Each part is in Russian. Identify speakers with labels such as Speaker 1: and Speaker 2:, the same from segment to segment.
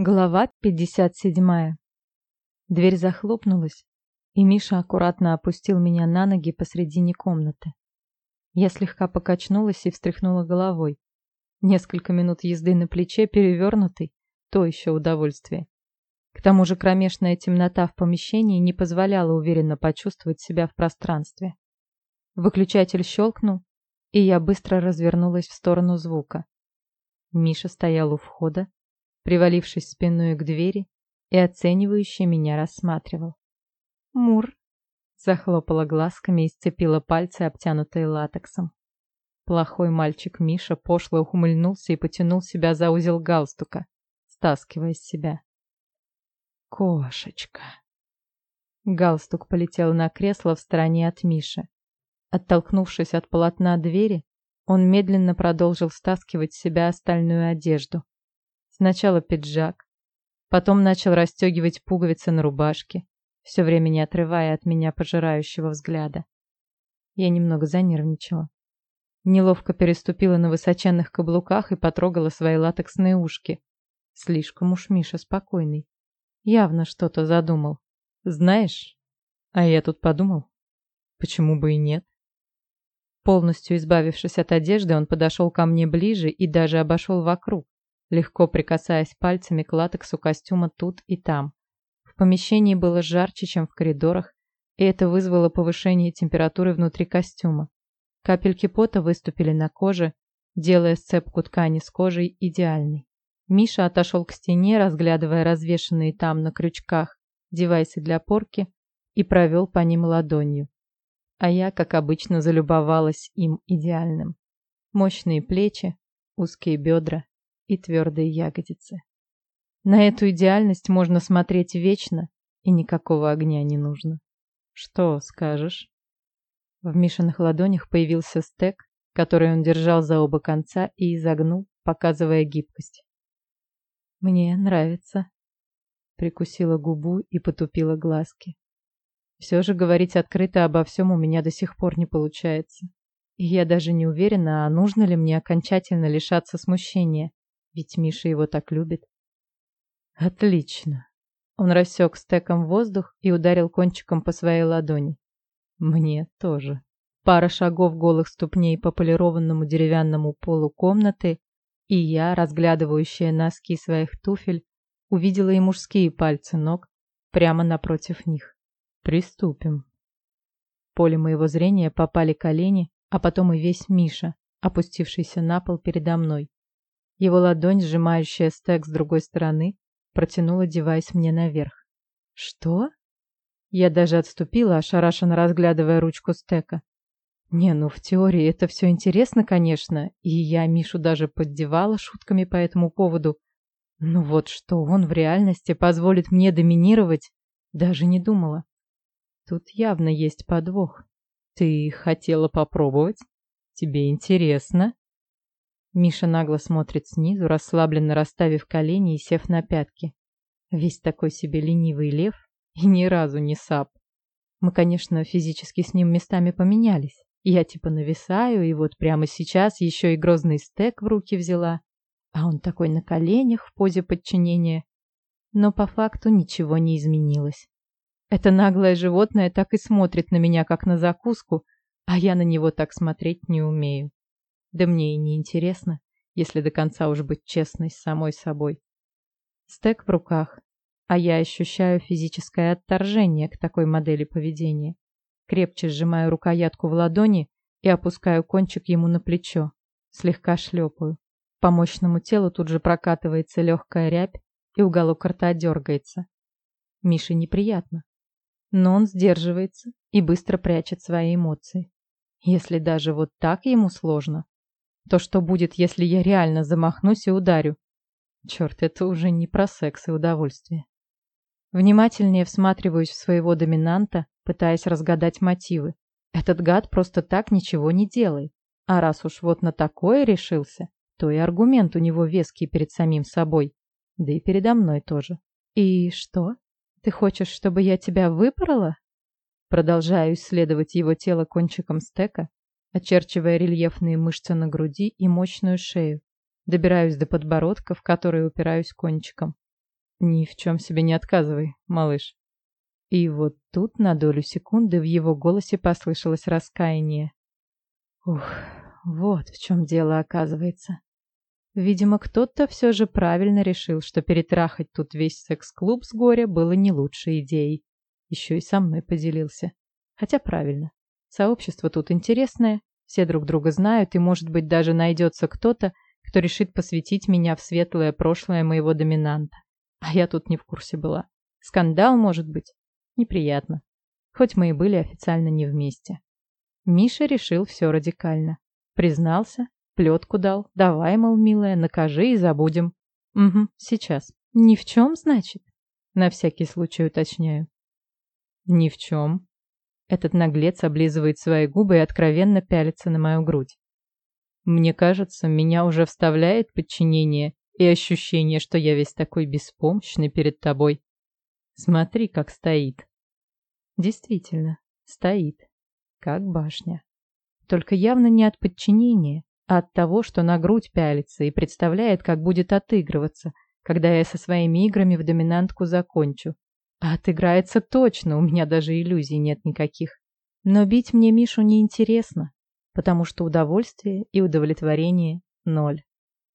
Speaker 1: Глава 57. Дверь захлопнулась, и Миша аккуратно опустил меня на ноги посредине комнаты. Я слегка покачнулась и встряхнула головой. Несколько минут езды на плече перевернутый — то еще удовольствие. К тому же кромешная темнота в помещении не позволяла уверенно почувствовать себя в пространстве. Выключатель щелкнул, и я быстро развернулась в сторону звука. Миша стоял у входа, привалившись спиной к двери и оценивающе меня рассматривал. «Мур!» — захлопала глазками и сцепила пальцы, обтянутые латексом. Плохой мальчик Миша пошло ухмыльнулся и потянул себя за узел галстука, стаскивая с себя. «Кошечка!» Галстук полетел на кресло в стороне от Миши. Оттолкнувшись от полотна двери, он медленно продолжил стаскивать с себя остальную одежду. Сначала пиджак, потом начал расстегивать пуговицы на рубашке, все время не отрывая от меня пожирающего взгляда. Я немного занервничала. Неловко переступила на высоченных каблуках и потрогала свои латексные ушки. Слишком уж Миша спокойный. Явно что-то задумал. Знаешь, а я тут подумал, почему бы и нет? Полностью избавившись от одежды, он подошел ко мне ближе и даже обошел вокруг, легко прикасаясь пальцами к латексу костюма тут и там. В помещении было жарче, чем в коридорах, и это вызвало повышение температуры внутри костюма. Капельки пота выступили на коже, делая сцепку ткани с кожей идеальной. Миша отошел к стене, разглядывая развешанные там на крючках девайсы для порки, и провел по ним ладонью. А я, как обычно, залюбовалась им идеальным. Мощные плечи, узкие бедра, и твердые ягодицы. На эту идеальность можно смотреть вечно, и никакого огня не нужно. Что скажешь? В Мишиных ладонях появился стек, который он держал за оба конца и изогнул, показывая гибкость. «Мне нравится», — прикусила губу и потупила глазки. Все же говорить открыто обо всем у меня до сих пор не получается. И я даже не уверена, а нужно ли мне окончательно лишаться смущения. Ведь Миша его так любит. Отлично. Он рассек стеком воздух и ударил кончиком по своей ладони. Мне тоже. Пара шагов голых ступней по полированному деревянному полу комнаты, и я, разглядывающая носки своих туфель, увидела и мужские пальцы ног прямо напротив них. Приступим. В поле моего зрения попали колени, а потом и весь Миша, опустившийся на пол передо мной. Его ладонь, сжимающая стек с другой стороны, протянула девайс мне наверх. «Что?» Я даже отступила, ошарашенно разглядывая ручку стека. Не, ну в теории это все интересно, конечно, и я Мишу даже поддевала шутками по этому поводу. Но вот что он в реальности позволит мне доминировать, даже не думала. Тут явно есть подвох. Ты хотела попробовать? Тебе интересно? Миша нагло смотрит снизу, расслабленно расставив колени и сев на пятки. Весь такой себе ленивый лев и ни разу не сап. Мы, конечно, физически с ним местами поменялись. Я типа нависаю, и вот прямо сейчас еще и грозный стек в руки взяла. А он такой на коленях в позе подчинения. Но по факту ничего не изменилось. Это наглое животное так и смотрит на меня, как на закуску, а я на него так смотреть не умею. Да мне и не интересно, если до конца уж быть честной с самой собой. Стек в руках, а я ощущаю физическое отторжение к такой модели поведения. Крепче сжимаю рукоятку в ладони и опускаю кончик ему на плечо. Слегка шлепаю. По мощному телу тут же прокатывается легкая рябь, и уголок рта дергается. Мише неприятно. Но он сдерживается и быстро прячет свои эмоции. Если даже вот так ему сложно, то что будет, если я реально замахнусь и ударю? Черт, это уже не про секс и удовольствие. Внимательнее всматриваюсь в своего доминанта, пытаясь разгадать мотивы. Этот гад просто так ничего не делает. А раз уж вот на такое решился, то и аргумент у него веский перед самим собой. Да и передо мной тоже. «И что? Ты хочешь, чтобы я тебя выпорола?» Продолжаю исследовать его тело кончиком стека, очерчивая рельефные мышцы на груди и мощную шею. Добираюсь до подбородка, в который упираюсь кончиком. Ни в чем себе не отказывай, малыш. И вот тут на долю секунды в его голосе послышалось раскаяние. Ух, вот в чем дело оказывается. Видимо, кто-то все же правильно решил, что перетрахать тут весь секс-клуб с горя было не лучшей идеей. Еще и со мной поделился. Хотя правильно. Сообщество тут интересное, все друг друга знают, и, может быть, даже найдется кто-то, кто решит посвятить меня в светлое прошлое моего доминанта. А я тут не в курсе была. Скандал, может быть. Неприятно. Хоть мы и были официально не вместе. Миша решил все радикально. Признался, плетку дал. Давай, мол, милая, накажи и забудем. Угу, сейчас. Ни в чем, значит? На всякий случай уточняю. Ни в чем. Этот наглец облизывает свои губы и откровенно пялится на мою грудь. Мне кажется, меня уже вставляет подчинение и ощущение, что я весь такой беспомощный перед тобой. Смотри, как стоит. Действительно, стоит. Как башня. Только явно не от подчинения, а от того, что на грудь пялится и представляет, как будет отыгрываться, когда я со своими играми в доминантку закончу. А отыграется точно, у меня даже иллюзий нет никаких. Но бить мне Мишу неинтересно, потому что удовольствие и удовлетворение — ноль.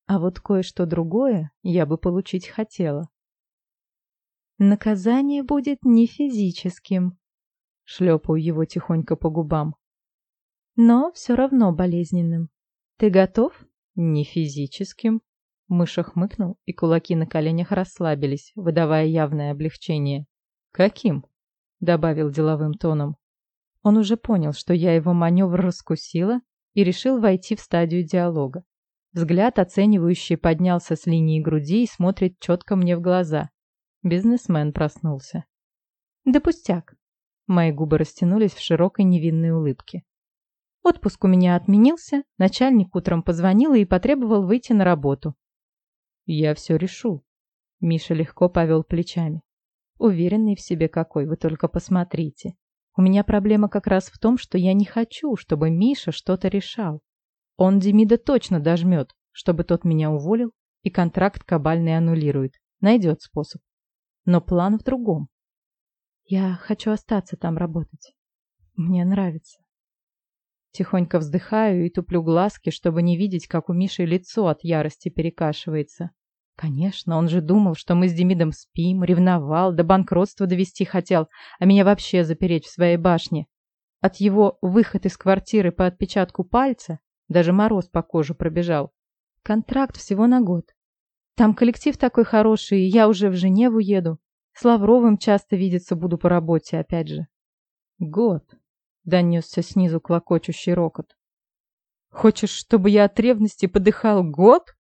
Speaker 1: А вот кое-что другое я бы получить хотела. Наказание будет не физическим, Шлепаю его тихонько по губам. Но все равно болезненным. Ты готов? Не физическим. Мыша хмыкнул, и кулаки на коленях расслабились, выдавая явное облегчение. «Каким?» — добавил деловым тоном. Он уже понял, что я его маневр раскусила и решил войти в стадию диалога. Взгляд оценивающий поднялся с линии груди и смотрит четко мне в глаза. Бизнесмен проснулся. «Да пустяк. Мои губы растянулись в широкой невинной улыбке. Отпуск у меня отменился, начальник утром позвонил и потребовал выйти на работу. «Я все решу». Миша легко повел плечами. Уверенный в себе какой, вы только посмотрите. У меня проблема как раз в том, что я не хочу, чтобы Миша что-то решал. Он Демида точно дожмет, чтобы тот меня уволил и контракт кабальный аннулирует. Найдет способ. Но план в другом. Я хочу остаться там работать. Мне нравится. Тихонько вздыхаю и туплю глазки, чтобы не видеть, как у Миши лицо от ярости перекашивается. Конечно, он же думал, что мы с Демидом спим, ревновал, до банкротства довести хотел, а меня вообще запереть в своей башне. От его выход из квартиры по отпечатку пальца даже мороз по коже пробежал. Контракт всего на год. Там коллектив такой хороший, и я уже в Женеву еду. С Лавровым часто видеться буду по работе, опять же. Год. Донесся снизу клокочущий рокот. Хочешь, чтобы я от ревности подыхал год?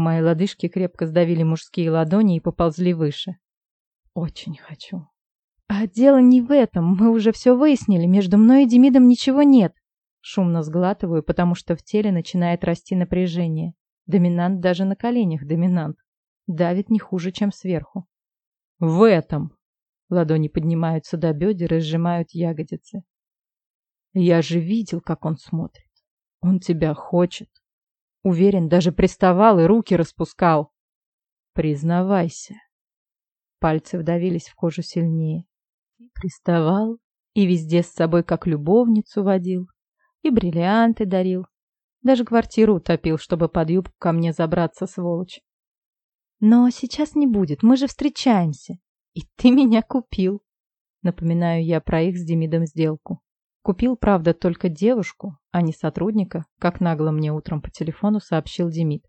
Speaker 1: Мои лодыжки крепко сдавили мужские ладони и поползли выше. Очень хочу. А дело не в этом. Мы уже все выяснили. Между мной и Демидом ничего нет. Шумно сглатываю, потому что в теле начинает расти напряжение. Доминант даже на коленях доминант. Давит не хуже, чем сверху. В этом. Ладони поднимаются до бедер и сжимают ягодицы. Я же видел, как он смотрит. Он тебя хочет. Уверен, даже приставал и руки распускал. Признавайся. Пальцы вдавились в кожу сильнее. Приставал, и везде с собой как любовницу водил, и бриллианты дарил. Даже квартиру утопил, чтобы под юбку ко мне забраться, сволочь. Но сейчас не будет, мы же встречаемся. И ты меня купил. Напоминаю я про их с Демидом сделку. Купил, правда, только девушку, а не сотрудника, как нагло мне утром по телефону сообщил Демид.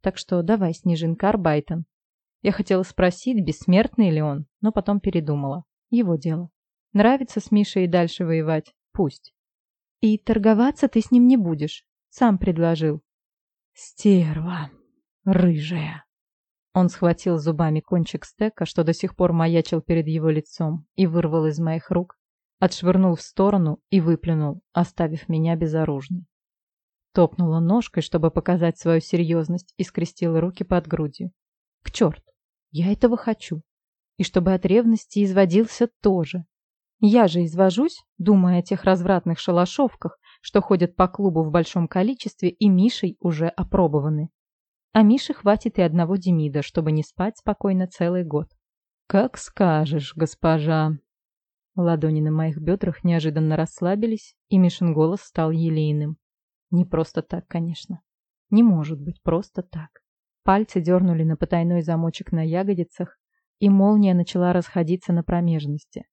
Speaker 1: Так что давай, Снежинка Арбайтон. Я хотела спросить, бессмертный ли он, но потом передумала. Его дело. Нравится с Мишей и дальше воевать? Пусть. И торговаться ты с ним не будешь. Сам предложил. Стерва. Рыжая. Он схватил зубами кончик стека, что до сих пор маячил перед его лицом, и вырвал из моих рук, отшвырнул в сторону и выплюнул, оставив меня безоружной. Топнула ножкой, чтобы показать свою серьезность, и скрестила руки под грудью. К черту! Я этого хочу. И чтобы от ревности изводился тоже. Я же извожусь, думая о тех развратных шалашовках, что ходят по клубу в большом количестве и Мишей уже опробованы. А Мише хватит и одного Демида, чтобы не спать спокойно целый год. «Как скажешь, госпожа!» Ладони на моих бедрах неожиданно расслабились, и Мишин голос стал елейным. Не просто так, конечно. Не может быть просто так. Пальцы дернули на потайной замочек на ягодицах, и молния начала расходиться на промежности.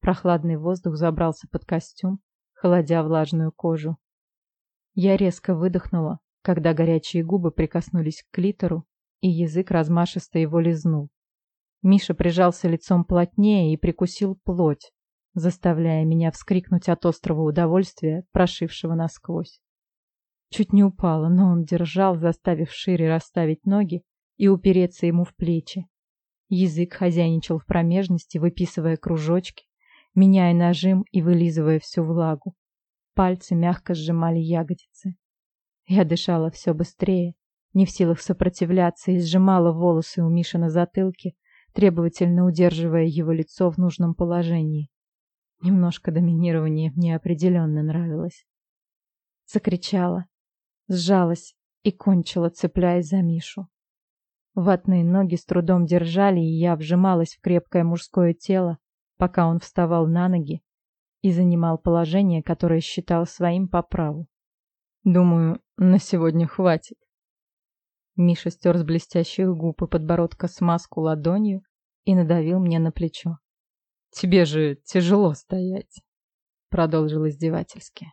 Speaker 1: Прохладный воздух забрался под костюм, холодя влажную кожу. Я резко выдохнула, когда горячие губы прикоснулись к клитору, и язык размашисто его лизнул. Миша прижался лицом плотнее и прикусил плоть, заставляя меня вскрикнуть от острого удовольствия, прошившего насквозь. Чуть не упала, но он держал, заставив шире расставить ноги и упереться ему в плечи. Язык хозяйничал в промежности, выписывая кружочки, меняя нажим и вылизывая всю влагу. Пальцы мягко сжимали ягодицы. Я дышала все быстрее, не в силах сопротивляться, и сжимала волосы у Миши на затылке, требовательно удерживая его лицо в нужном положении. Немножко доминирования мне определенно нравилось. Закричала, сжалась и кончила, цепляясь за Мишу. Ватные ноги с трудом держали, и я вжималась в крепкое мужское тело, пока он вставал на ноги и занимал положение, которое считал своим по праву. Думаю, на сегодня хватит. Миша стер с блестящих губ и подбородка смазку ладонью и надавил мне на плечо. «Тебе же тяжело стоять», — продолжил издевательски.